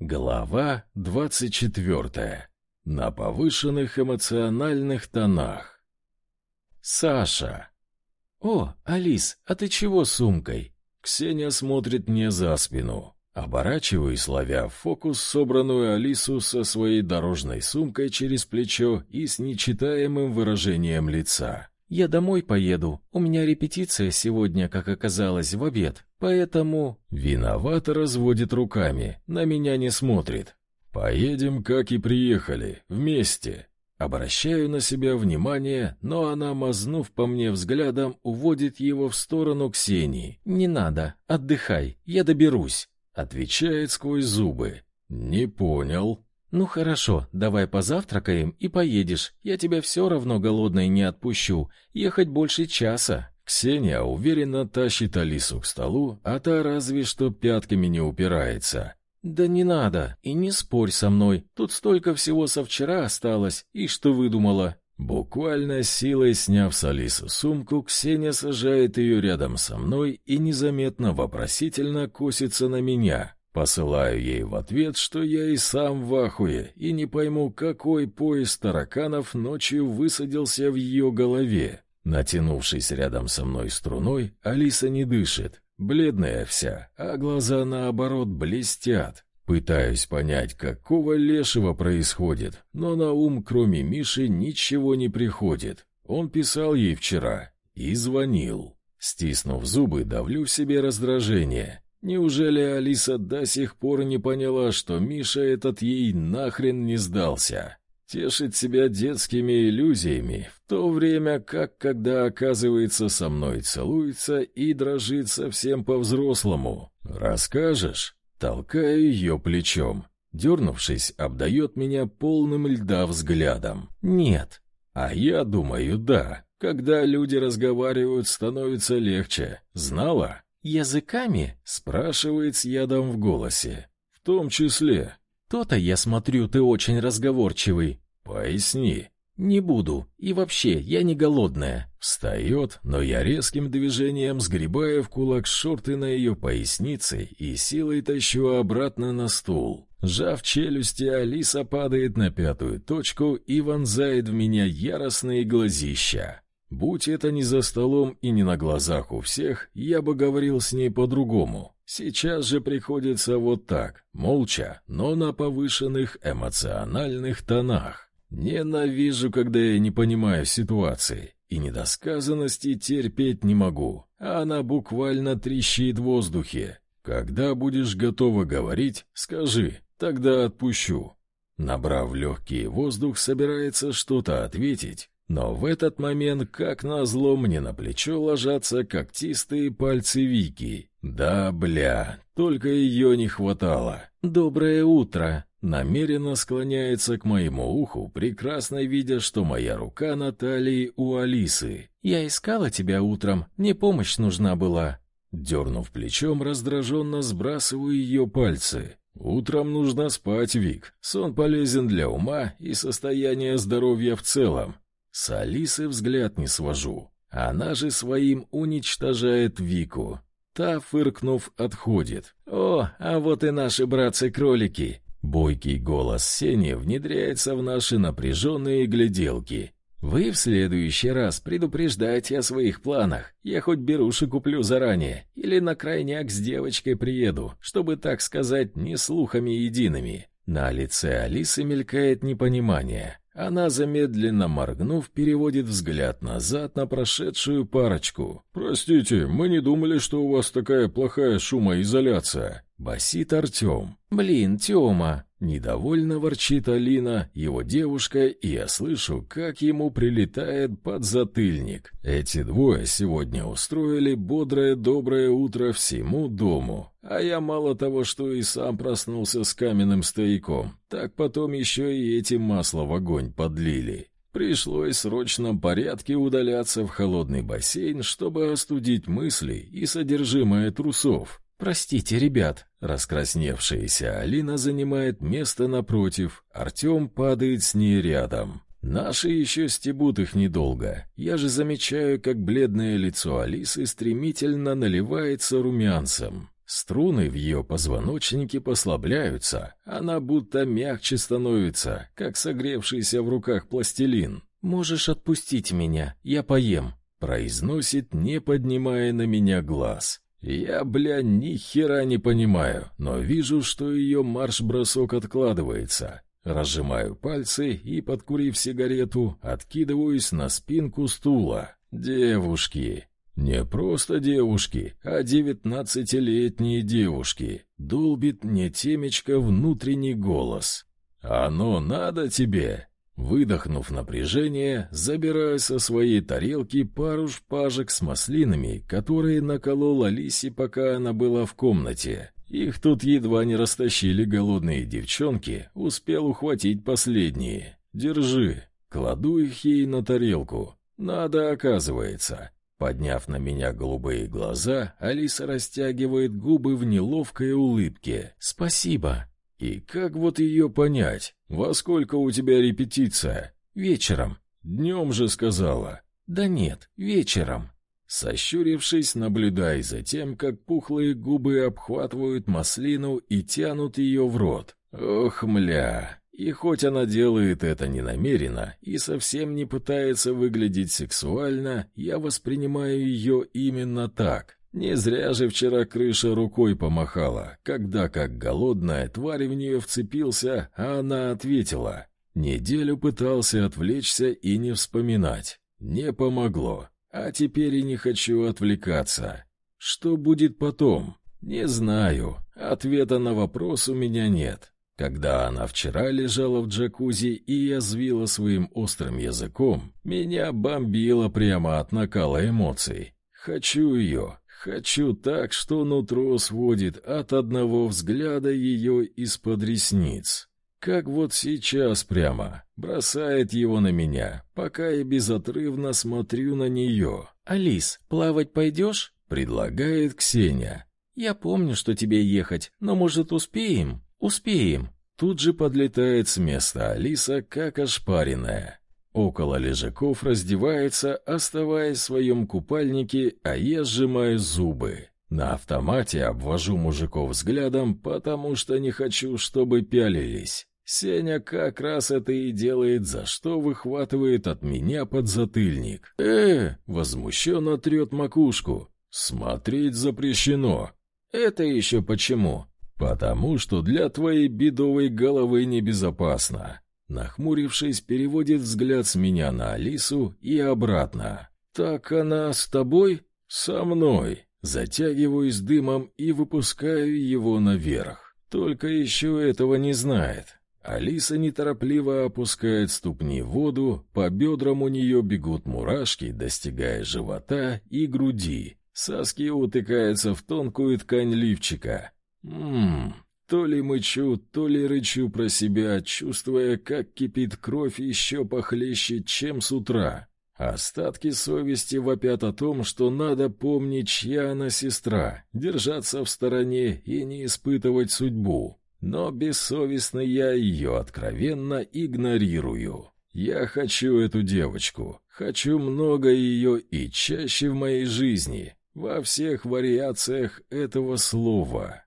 Глава двадцать четвертая. На повышенных эмоциональных тонах. Саша. «О, Алис, а ты чего с сумкой?» Ксения смотрит мне за спину. Оборачиваюсь, ловя фокус, собранную Алису со своей дорожной сумкой через плечо и с нечитаемым выражением лица. «Я домой поеду. У меня репетиция сегодня, как оказалось, в обед. Поэтому...» Виновато разводит руками, на меня не смотрит. «Поедем, как и приехали, вместе». Обращаю на себя внимание, но она, мазнув по мне взглядом, уводит его в сторону Ксении. «Не надо, отдыхай, я доберусь», — отвечает сквозь зубы. «Не понял». «Ну хорошо, давай позавтракаем и поедешь. Я тебя все равно голодной не отпущу. Ехать больше часа». Ксения уверенно тащит Алису к столу, а та разве что пятками не упирается. «Да не надо, и не спорь со мной. Тут столько всего со вчера осталось. И что выдумала?» Буквально силой сняв с Алисы сумку, Ксения сажает ее рядом со мной и незаметно вопросительно косится на меня. Посылаю ей в ответ, что я и сам в ахуе, и не пойму, какой пояс тараканов ночью высадился в ее голове. Натянувшись рядом со мной струной, Алиса не дышит, бледная вся, а глаза, наоборот, блестят. Пытаюсь понять, какого лешего происходит, но на ум, кроме Миши, ничего не приходит. Он писал ей вчера и звонил. Стиснув зубы, давлю в себе раздражение. Неужели Алиса до сих пор не поняла, что Миша этот ей нахрен не сдался? Тешит себя детскими иллюзиями, в то время как, когда оказывается со мной целуется и дрожит совсем по-взрослому. «Расскажешь?» Толкаю ее плечом. Дернувшись, обдает меня полным льда взглядом. «Нет». А я думаю, да. Когда люди разговаривают, становится легче. Знала? «Языками?» — спрашивает с ядом в голосе. «В том числе». «То-то, я смотрю, ты очень разговорчивый». «Поясни». «Не буду. И вообще, я не голодная». Встает, но я резким движением сгребаю в кулак шорты на ее пояснице и силой тащу обратно на стул. Сжав челюсти, Алиса падает на пятую точку и вонзает в меня яростные глазища. Будь это не за столом и не на глазах у всех, я бы говорил с ней по-другому. Сейчас же приходится вот так, молча, но на повышенных эмоциональных тонах. Ненавижу, когда я не понимаю ситуации, и недосказанности терпеть не могу, а она буквально трещит в воздухе. Когда будешь готова говорить, скажи, тогда отпущу. Набрав легкий воздух, собирается что-то ответить, но в этот момент, как назло, мне на плечо ложатся когтистые пальцы Вики. Да, бля, только ее не хватало. «Доброе утро!» Намеренно склоняется к моему уху, прекрасно видя, что моя рука на талии у Алисы. «Я искала тебя утром, мне помощь нужна была». Дернув плечом, раздраженно сбрасываю ее пальцы. «Утром нужно спать, Вик. Сон полезен для ума и состояния здоровья в целом. С Алисы взгляд не свожу. Она же своим уничтожает Вику. Та, фыркнув, отходит. «О, а вот и наши братцы-кролики!» Бойкий голос Сени внедряется в наши напряженные гляделки. «Вы в следующий раз предупреждайте о своих планах. Я хоть беруши куплю заранее, или на крайняк с девочкой приеду, чтобы, так сказать, не слухами едиными». На лице Алисы мелькает непонимание. Она, замедленно моргнув, переводит взгляд назад на прошедшую парочку. «Простите, мы не думали, что у вас такая плохая шумоизоляция», — басит Артем. «Блин, Тёма!» Недовольно ворчит Алина, его девушка, и я слышу, как ему прилетает подзатыльник. Эти двое сегодня устроили бодрое доброе утро всему дому. А я мало того, что и сам проснулся с каменным стояком, так потом еще и эти масло в огонь подлили. Пришлось в срочном порядке удаляться в холодный бассейн, чтобы остудить мысли и содержимое трусов. «Простите, ребят». Раскрасневшаяся Алина занимает место напротив, Артем падает с ней рядом. Наши еще стебут их недолго. Я же замечаю, как бледное лицо Алисы стремительно наливается румянцем. Струны в ее позвоночнике послабляются, она будто мягче становится, как согревшийся в руках пластилин. «Можешь отпустить меня, я поем», — произносит, не поднимая на меня глаз. Я, бля, ни хера не понимаю, но вижу, что ее марш-бросок откладывается. Разжимаю пальцы и, подкурив сигарету, откидываюсь на спинку стула. Девушки. Не просто девушки, а девятнадцатилетние девушки. Долбит мне темечко внутренний голос. «Оно надо тебе!» Выдохнув напряжение, забираю со своей тарелки пару шпажек с маслинами, которые наколола Лиси, пока она была в комнате. Их тут едва не растащили голодные девчонки, успел ухватить последние. «Держи». Кладу их ей на тарелку. «Надо, оказывается». Подняв на меня голубые глаза, Алиса растягивает губы в неловкой улыбке. «Спасибо». И как вот ее понять? Во сколько у тебя репетиция? Вечером. Днем же сказала. Да нет, вечером. Сощурившись, наблюдай за тем, как пухлые губы обхватывают маслину и тянут ее в рот. Ох, мля. И хоть она делает это ненамеренно и совсем не пытается выглядеть сексуально, я воспринимаю ее именно так. Не зря же вчера крыша рукой помахала, когда как голодная тварь в нее вцепился, а она ответила. Неделю пытался отвлечься и не вспоминать. Не помогло. А теперь и не хочу отвлекаться. Что будет потом? Не знаю. Ответа на вопрос у меня нет. Когда она вчера лежала в джакузи и язвила своим острым языком, меня бомбило прямо от накала эмоций. Хочу ее, Хочу так, что нутро сводит от одного взгляда ее из-под ресниц. Как вот сейчас прямо. Бросает его на меня, пока я безотрывно смотрю на нее. «Алис, плавать пойдешь?» — предлагает Ксения. «Я помню, что тебе ехать, но, может, успеем?» «Успеем». Тут же подлетает с места Алиса, как ошпаренная. Около лежаков раздевается, оставаясь в своем купальнике, а я сжимаю зубы. На автомате обвожу мужиков взглядом, потому что не хочу, чтобы пялились. Сеня как раз это и делает, за что выхватывает от меня подзатыльник. «Э!» — возмущенно трет макушку. «Смотреть запрещено». «Это еще почему?» «Потому что для твоей бедовой головы небезопасно. Нахмурившись, переводит взгляд с меня на Алису и обратно. «Так она с тобой?» «Со мной». Затягиваюсь дымом и выпускаю его наверх. Только еще этого не знает. Алиса неторопливо опускает ступни в воду, по бедрам у нее бегут мурашки, достигая живота и груди. Соски утыкаются в тонкую ткань лифчика. Ммм, то ли мычу, то ли рычу про себя, чувствуя, как кипит кровь еще похлеще, чем с утра. Остатки совести вопят о том, что надо помнить, чья она сестра, держаться в стороне и не испытывать судьбу. Но бессовестно я ее откровенно игнорирую. Я хочу эту девочку, хочу много ее и чаще в моей жизни, во всех вариациях этого слова.